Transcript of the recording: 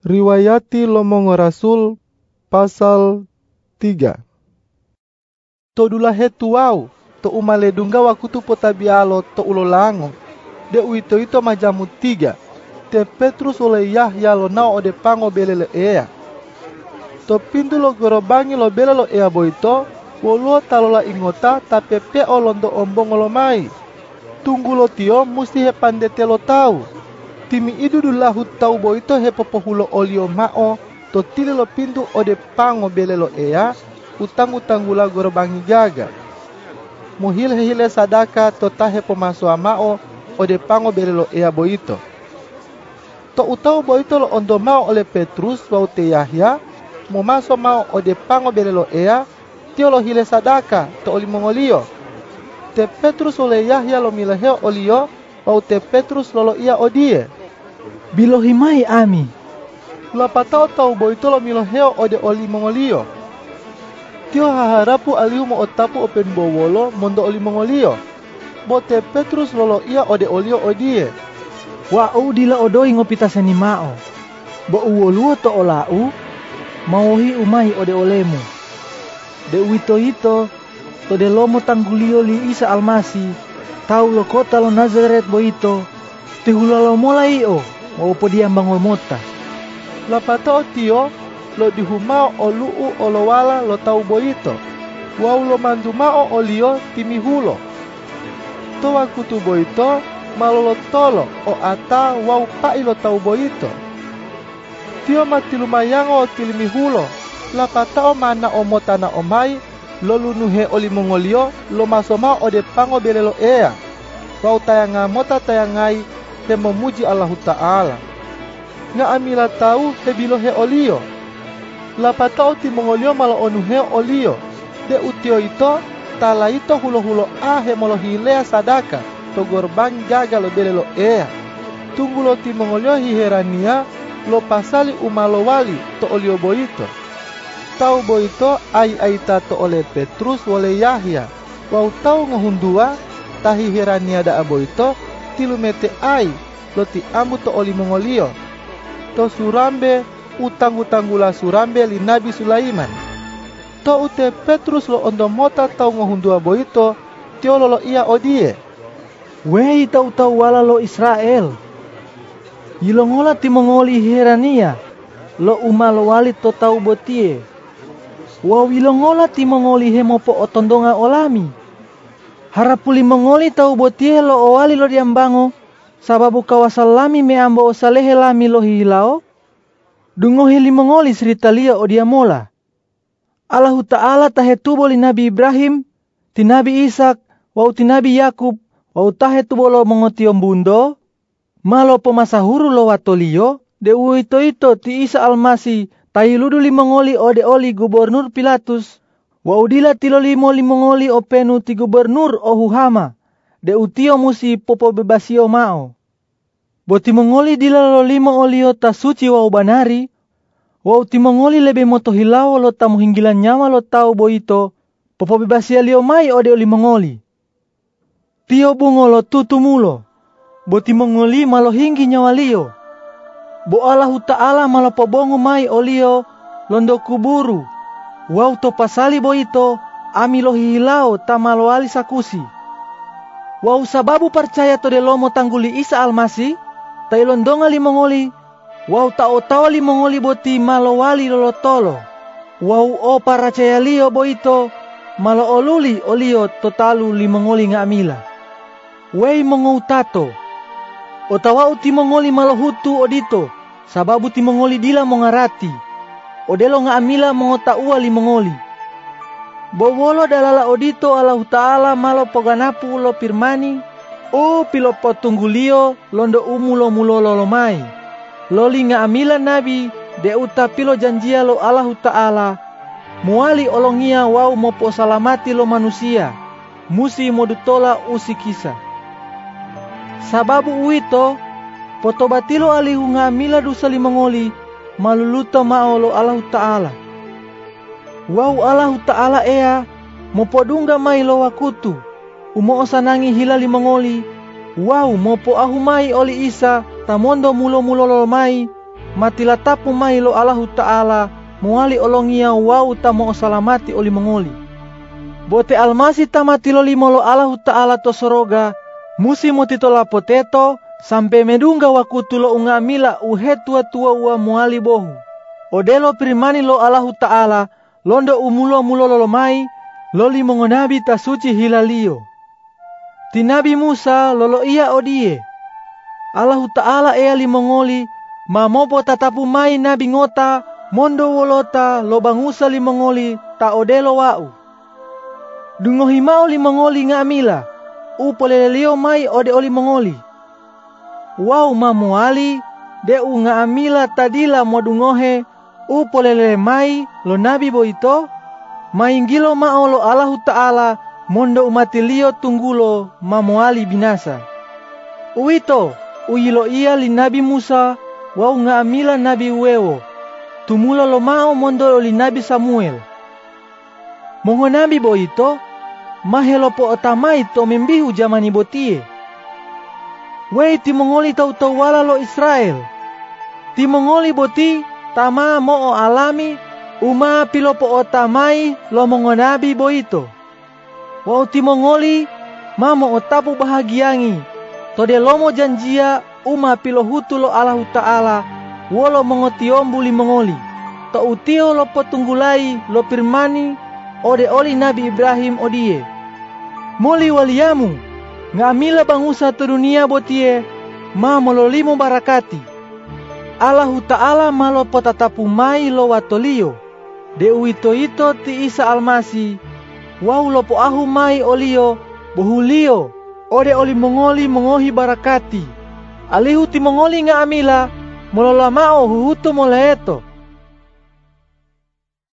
Riwayati Lomongo Rasul pasal 3 Todula hetu wau to umale dungga wakutu potabialo to ulolango de uito ito majamu tiga. Te Petrus oleh Yahya lo nao ode pango belele ea. To pintu lo gorobangi lo bele lo ea boito woluo talola ingota tape pe olondo ombong lo mai. Tunggu lo tio musti hepandete lo tau timi idudulahu tau boito he popohulo olio mao to tili lo pintu ode pango bele lo ea utang gula gorobangi jaga. Muhil hile sadaka to tahe pomaso mao ode pango bele lo ea boito to utau boito lo ondo mao oleh Petrus wau te Yahya mo maso mao ode pango bele lo ea tio lo hile sadaka to oli mongolio te Petrus oleh Yahya lo milaheo olio wau te Petrus lolo ia odie Bilohimai ami. Lapatao tau boito lo miloheo ode oli mongolio. Tio haharapu aliu mo otapu open bowolo mondo oli mongolio. Bote Petrus lolo ia ode olio odie. Wa u dila odoi ngopita seni mao. Bo uoluo to olau, mauhi umai ode olemu. De wito hito, to de lomo tanggulio li isa almasi, tau lo kota lo Nazaret boito, te hulalo mulai o, mau dia bango mota. Lapatao tio lo dihumao o luu o lo tau boito. Wau lo mandumao o lio timi hulo. Toa kutu boito malolo tolo o ata wau pai lo tau boito. Tio mati lumayango o tilimi hulo. Lapatao mana o mota na omai lo lunuhe oli mongolio lo masoma o de pango bele ea. Wau tayanga mota tayangai he memuji Allah Ta'ala. Nga amila tahu he bilo he olio. Lapatao ti mongolio malo onu he olio. De utio ito, tala ito hulo-hulo a he molo hilea sadaka. To gorbang jaga lo bele lo ea. Tunggu lo ti mongolio hiherania lo pasali umalo wali to olio boito. Tau boito ai aita to oleh Petrus wole Yahya. Wau tau ngehundua tahi herania da aboito tilu mete ai lo ti ambu to oli mongolio to surambe utang utanggula surambe li nabi Sulaiman to ute Petrus lo ondo mota tau ngohundua boito tio ia odie Wei tau tau wala lo Israel. Yilongola ti mongoli herania. Lo umalo wali to tau botie. Wa wilongola ti mongoli hemopo otondonga olami. Harapuli mongoli tau botie lo owali lo diambango. Sababu kawasalami me ambo osalehe lami lo hilao. Dungo hili mongoli cerita lia o diamola. Allahu Ta'ala tahe tubo li Nabi Ibrahim, ti Nabi Ishak, wau ti Nabi Yakub, wau tahe tubo lo mongotiom bundo, malo pemasahuru lo watolio, de uito ito ti Isa Almasi, li mongoli ode oli gubernur Pilatus, wau dila tilo limo li mongoli o penu ti gubernur o huhama, de utio musi popo bebasio mao. Boti mongoli dila lo limo olio ta suci wau banari, wau ti mongoli lebe moto hilawo lo tamu hinggilan nyawa lo tau boito, popo bebasia lio mai ode oli mongoli. Tio bungo lo tutumulo, boti mongoli malo hinggi nyawa lio. Bo Allahu Ta'ala malo pobongo mai olio londo kuburu, wau to pasali boito ami lo hilao ta malo ali sakusi. Wau sababu percaya to de lomo tangguli Isa Almasi, tai londonga li mongoli, wau tao tao li mongoli boti malo wali lolo tolo. Wau o paracaya lio boito, malo oluli olio totalu li mongoli nga amila. Wei mongou tato, o tawau ti mongoli malo hutu odito, sababu ti mongoli dila mongarati, o delo nga amila mongota ua li mongoli. Bobolo dalala odito Allah Ta'ala malo poganapu lo pirmani, o pilo potunggulio londo umu lo mulo lo mai. Loli nga amila nabi de uta pilo janjia lo Allah Ta'ala, muali olongia wau mopo salamati lo manusia, musi modutola usi kisa. Sababu uito, potobatilo alihu nga amila dusa limangoli, maluluto maolo Allah Ta'ala. Wau Allah Ta'ala ea, mopodungga mai lo wakutu, umo osanangi hila limangoli, wau mopo ahumai oli isa, tamondo mulo mulo lo mai, mati latapu mai lo Allahu Ta'ala muali olongia wau tamo salamati oli mengoli. Bote almasi tamati lo limo lo Allahu Ta'ala to soroga musi muti tola poteto sampai medungga wakutu lo ungamila uhe tua tua ua muali bohu. Odelo primani lo Allahu Ta'ala londo umulo mulo lo mai loli mongonabi tasuci hilalio. Tinabi Musa lolo ia odie. Allahu Ta'ala ea limongoli mamopo tatapu mai nabi ngota mondo wolota lo bangusa limongoli ta odelo wau. Dungohi mau limongoli ngamila upolelelio mai ode oli mongoli. Wau mamuali de u ngamila tadila modungohe upolele mai lo nabi boito maingilo mao lo Allahu Ta'ala mondo umatilio tunggulo mamuali binasa. Uito uyilo ia li nabi Musa wau ngamila nabi wewo tumula lo mao mondo li nabi Samuel. Mongo nabi boito mahelo po otamai to membihu jamani botie. Wei timongoli tau tau wala lo Israel. Timongoli boti tama mo o alami uma pilo po otamai lo mongonabi boito. Wau timongoli mamo otapu bahagiangi. Tode lomo janjia uma pilo hutu lo Allahu Ta'ala wolo mongotiombu li mongoli. To utio lo potunggulai lo pirmani ode oli Nabi Ibrahim odie. Moli waliamu ngamila bangusa dunia botie ma mololimo barakati. Allahu Ta'ala malo potatapu mai lo watolio. De uito ito ti Isa Almasi. Wau lo po ahu mai olio bohulio. Ode oli mongoli mongohi barakati. Alihu ti mongoli nga amila mololamao huhutu moleeto.